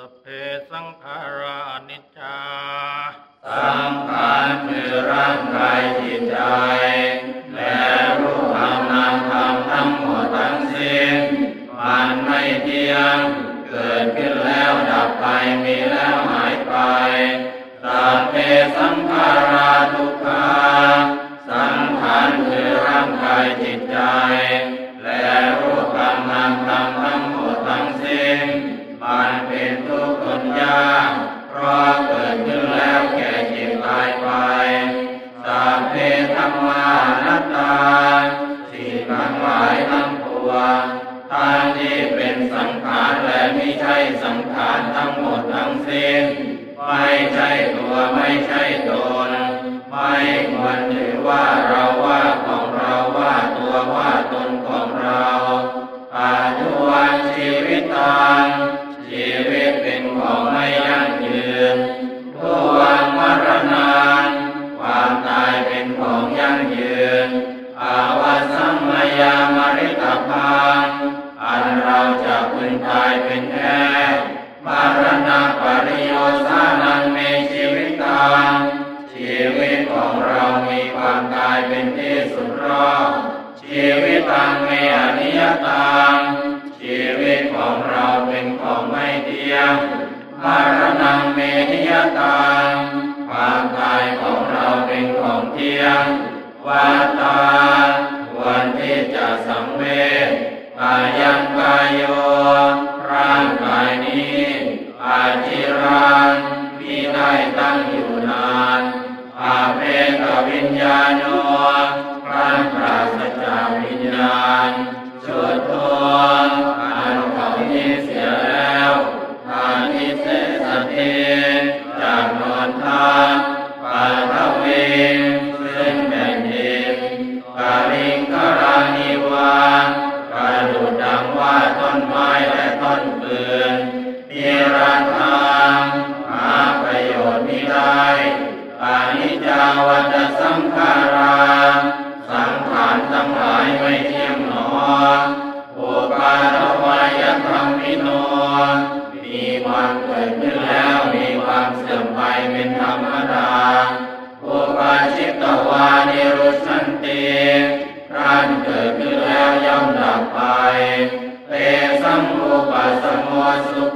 สเพสังขารานิจจา สังขารคือร่างกายจิตใจ และรูปธรรมนามธรรมทั้งหมดทั้งสิ้น มันไม่เที่ยง เกิดขึ้นแล้วดับไป มีแล้วหายไปสัพเพสังขาราทุกขาสังขารคือร่างกายจิตใจ และรูปธรรมนามธรรม มานัตตาสิ่งทั้งหลายทั้งปวงทั้งที่เป็นสังขารและไม่ใช่สังขารทั้งหมดทั้งสิ้น ไม่ใช่ตัวไม่ใช่ตน ไม่ควรถือว่าเราว่าของเราว่าตัวว่าตนของเราอายุวันชีวิตตัง ชีวิตตังเมอนิยตัง ชีวิตของเราเป็นของไม่เที่ยงมรณะเมนิยตัง ความตายของเราเป็นของเที่ยงวาตาควรที่จะสังเวชกายังกายโยร่างกายนี้อาจิรังมีได้ตั้งอยู่นานอาเพกวิญญา กาลิงกรานิวากระดูดดังว่าต้นไม้และต้นปืนนิรันดร์หาประโยชน์ไมิได้ปานิจจาวัฏสังขาราสังขารทั้งหลายไม่เที่ยงหนออุปาทวายธรรมิโนมีความเกิดขึ้นแล้วมีความเสื่อมไปเป็นธรรม was the